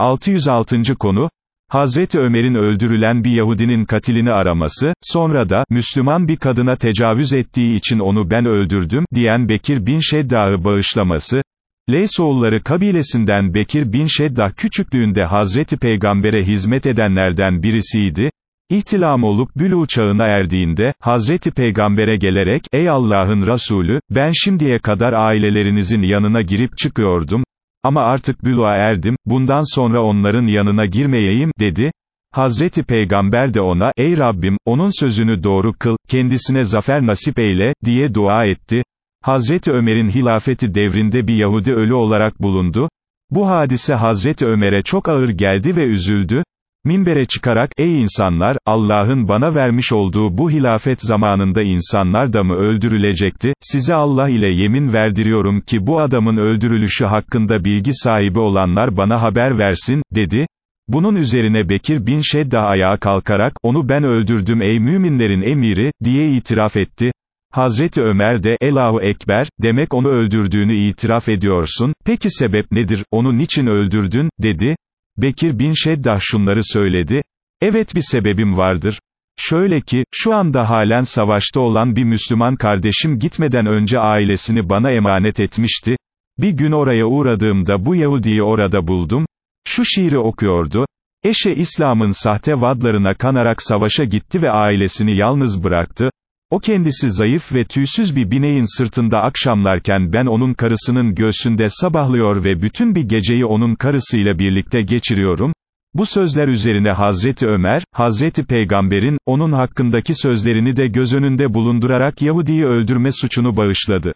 606. konu, Hazreti Ömer'in öldürülen bir Yahudinin katilini araması, sonra da, Müslüman bir kadına tecavüz ettiği için onu ben öldürdüm, diyen Bekir bin Şedda'ı bağışlaması, Leysoğulları kabilesinden Bekir bin Şeddah küçüklüğünde Hazreti Peygamber'e hizmet edenlerden birisiydi, İhtilam olup bülü çağına erdiğinde, Hazreti Peygamber'e gelerek, ey Allah'ın Resulü, ben şimdiye kadar ailelerinizin yanına girip çıkıyordum, ama artık bülüğa erdim, bundan sonra onların yanına girmeyeyim, dedi. Hazreti Peygamber de ona, ey Rabbim, onun sözünü doğru kıl, kendisine zafer nasip eyle, diye dua etti. Hazreti Ömer'in hilafeti devrinde bir Yahudi ölü olarak bulundu. Bu hadise Hazreti Ömer'e çok ağır geldi ve üzüldü. Minbere çıkarak, ey insanlar, Allah'ın bana vermiş olduğu bu hilafet zamanında insanlar da mı öldürülecekti, size Allah ile yemin verdiriyorum ki bu adamın öldürülüşü hakkında bilgi sahibi olanlar bana haber versin, dedi. Bunun üzerine Bekir bin Şedda ayağa kalkarak, onu ben öldürdüm ey müminlerin emiri, diye itiraf etti. Hazreti Ömer de, Elahu Ekber, demek onu öldürdüğünü itiraf ediyorsun, peki sebep nedir, onu niçin öldürdün, dedi. Bekir bin Şeddah şunları söyledi, evet bir sebebim vardır. Şöyle ki, şu anda halen savaşta olan bir Müslüman kardeşim gitmeden önce ailesini bana emanet etmişti. Bir gün oraya uğradığımda bu Yahudi'yi orada buldum. Şu şiiri okuyordu. Eşe İslam'ın sahte vadlarına kanarak savaşa gitti ve ailesini yalnız bıraktı. O kendisi zayıf ve tüysüz bir bineğin sırtında akşamlarken ben onun karısının göğsünde sabahlıyor ve bütün bir geceyi onun karısıyla birlikte geçiriyorum. Bu sözler üzerine Hazreti Ömer, Hazreti Peygamber'in, onun hakkındaki sözlerini de göz önünde bulundurarak Yahudi'yi öldürme suçunu bağışladı.